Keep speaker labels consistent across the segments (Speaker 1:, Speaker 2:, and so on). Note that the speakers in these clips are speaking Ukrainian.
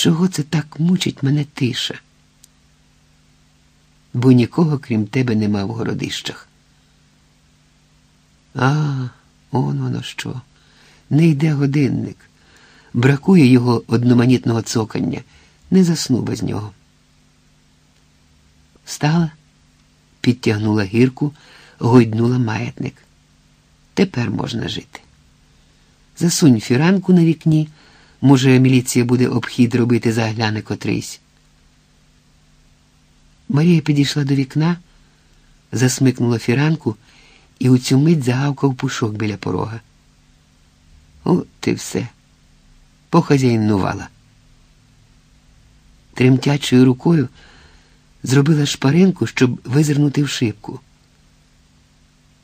Speaker 1: чого це так мучить мене тиша? Бо нікого, крім тебе, нема в городищах. А, он воно що. Не йде годинник. Бракує його одноманітного цокання. Не засну без нього. Встала, підтягнула гірку, гойднула маятник. Тепер можна жити. Засунь фіранку на вікні, може, міліція буде обхід робити загляне котрийсь. Марія підійшла до вікна, засмикнула фіранку і у цю мить загавкав пушок біля порога. От і все. Похазяйнувала. Тремтячою рукою зробила шпаринку, щоб визирнути в шибку.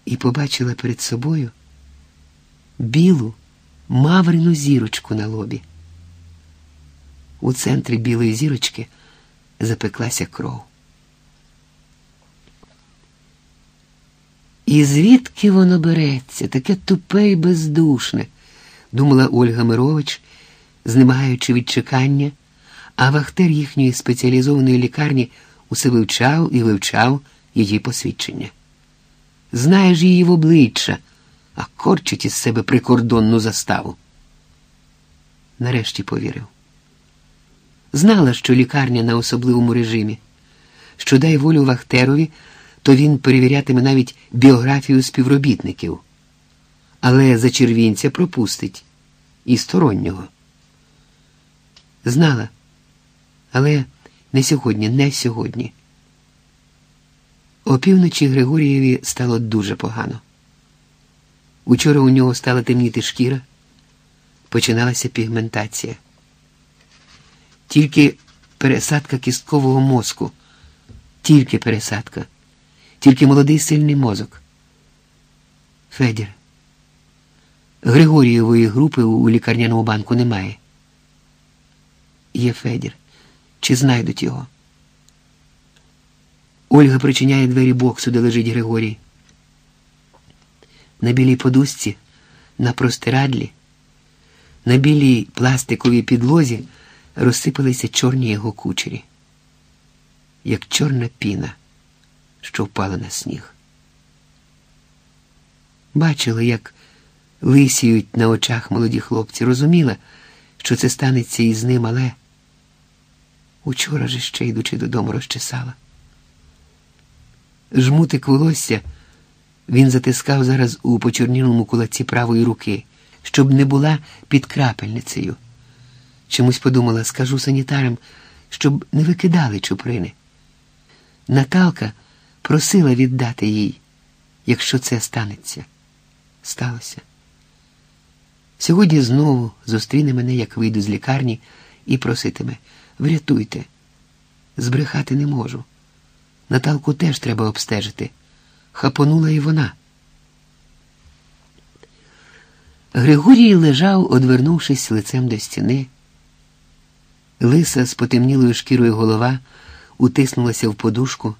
Speaker 1: І побачила перед собою білу маврину зірочку на лобі. У центрі білої зірочки запеклася кров. І звідки воно береться, таке тупе і бездушне, думала Ольга Мирович, знемагаючи від чекання, а вахтер їхньої спеціалізованої лікарні усе вивчав і вивчав її посвідчення. Знаєш її в обличчя, а корчить із себе прикордонну заставу. Нарешті повірив. Знала, що лікарня на особливому режимі, що дай волю Вахтерові то він перевірятиме навіть біографію співробітників, але за червінця пропустить і стороннього. Знала, але не сьогодні, не сьогодні. Опівночі Григорієві стало дуже погано. Учора у нього стала темніти шкіра, починалася пігментація. Тільки пересадка кісткового мозку, тільки пересадка тільки молодий сильний мозок. Федір. Григорієвої групи у лікарняному банку немає. Є Федір. Чи знайдуть його? Ольга причиняє двері боксу, де лежить Григорій. На білій подушці, на простирадлі, на білій пластиковій підлозі розсипалися чорні його кучері, як чорна піна що впала на сніг. Бачила, як лисіють на очах молоді хлопці, розуміла, що це станеться із ним, але учора ж ще, йдучи додому, розчесала. Жмутик волосся він затискав зараз у почорнілому кулаці правої руки, щоб не була під крапельницею. Чомусь подумала, скажу санітарам, щоб не викидали чуприни. Наталка просила віддати їй, якщо це станеться. Сталося. Сьогодні знову зустріне мене, як вийду з лікарні, і проситиме врятуйте, збрехати не можу. Наталку теж треба обстежити. Хапонула і вона. Григорій лежав, одвернувшись лицем до стіни. Лиса з потемнілою шкірою голова утиснулася в подушку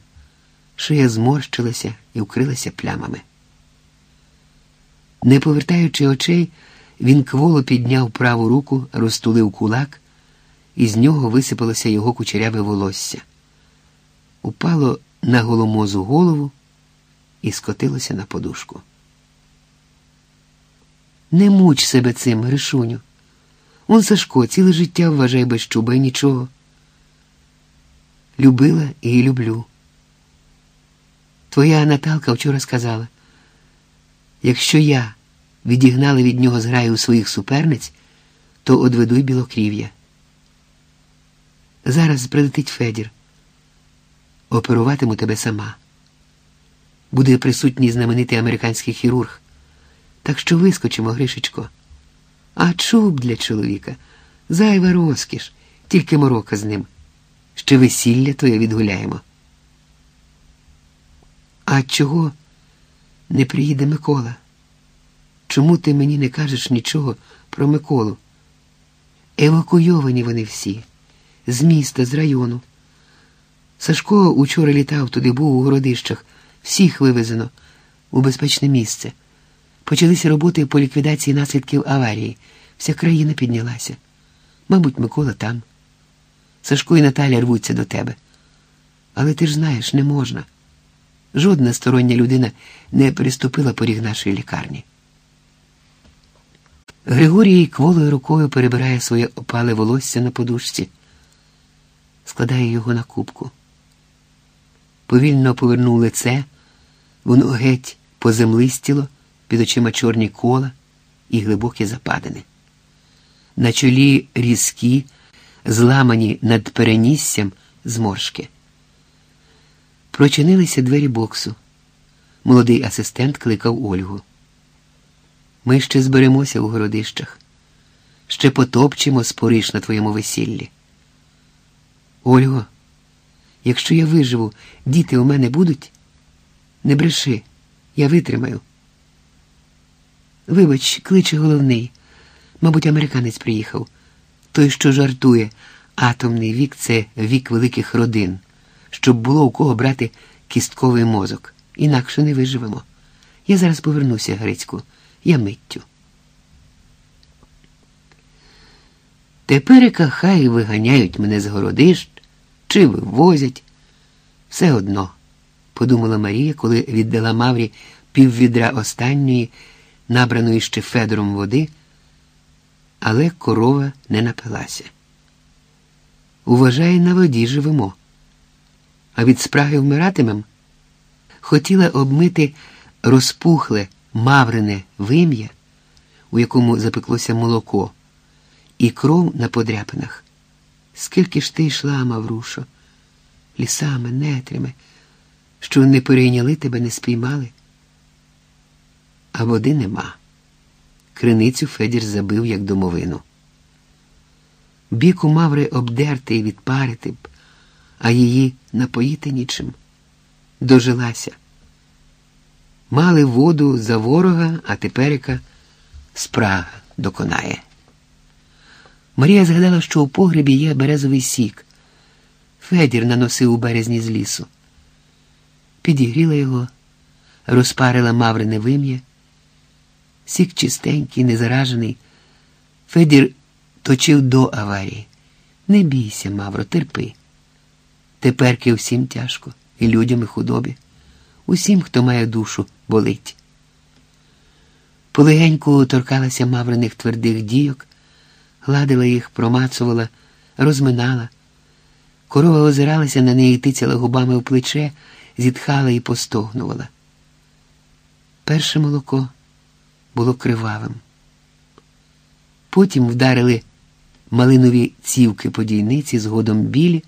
Speaker 1: шия зморщилася і вкрилася плямами. Не повертаючи очей, він кволо підняв праву руку, розтулив кулак, і з нього висипалося його кучеряве волосся. Упало на голомозу голову і скотилося на подушку. Не муч себе цим, Гришуню. Он Сашко ціле життя вважає без чуба і нічого. Любила і люблю. Твоя Наталка вчора сказала, якщо я відігнала від нього зграю своїх суперниць, то одведу й білокрів'я. Зараз прилетить Федір. Оперуватиму тебе сама. Буде присутній знаменитий американський хірург. Так що вискочимо, Гришечко. А чуб для чоловіка, зайва розкіш, тільки морока з ним. Ще весілля твоє відгуляємо. А чого не приїде Микола? Чому ти мені не кажеш нічого про Миколу? Евакуйовані вони всі, з міста, з району. Сашко учора літав туди, був у городищах, всіх вивезено у безпечне місце. Почалися роботи по ліквідації наслідків аварії. Вся країна піднялася. Мабуть, Микола там. Сашко і Наталя рвуться до тебе. Але ти ж знаєш, не можна. Жодна стороння людина не переступила поріг нашої лікарні. Григорій кволою рукою перебирає своє опале волосся на подушці, складає його на кубку. Повільно повернув лице, воно геть поземлистіло, під очима чорні кола і глибокі западини. На чолі різкі, зламані над переніссям зморшки. Прочинилися двері боксу. Молодий асистент кликав Ольгу. Ми ще зберемося у городищах, ще потопчемо спориш на твоєму весіллі. Ольго, якщо я виживу, діти у мене будуть? Не бреши, я витримаю. Вибач, кличе головний. Мабуть, американець приїхав. Той, що жартує, атомний вік це вік великих родин, щоб було у кого брати кістковий мозок. Інакше не виживемо. Я зараз повернуся, Грицьку, я миттю. Теперика хай виганяють мене з городищ чи вивозять. Все одно, подумала Марія, коли віддала Маврі піввідра останньої, набраної ще Федором води, але корова не напилася. Уважай, на воді живемо, а від спраги вмиратимем. Хотіла обмити розпухле, маврине вим'я, у якому запеклося молоко, і кров на подряпинах. Скільки ж ти йшла, Маврушо, лісами, нетрями, що не перейняли тебе, не спіймали? А води нема. Криницю Федір забив, як домовину. Біку маври обдерти і відпарити б, а її напоїти нічим. Дожилася. Мали воду за ворога, а теперика спрага доконає. Марія згадала, що у погребі є березовий сік. Федір наносив у березні з лісу. Підігріла його, розпарила маврине вим'я. Сік чистенький, незаражений. Федір точив до аварії. Не бійся, Мавро, терпи. Теперки всім тяжко, і людям, і худобі. Усім, хто має душу, болить. Полегеньку торкалася мавриних твердих дійок, гладила їх, промацувала, розминала. Корова озиралася на неї, тицяла губами в плече, зітхала і постогнувала. Перше молоко було кривавим. Потім вдарили малинові цівки подійниці, згодом білі.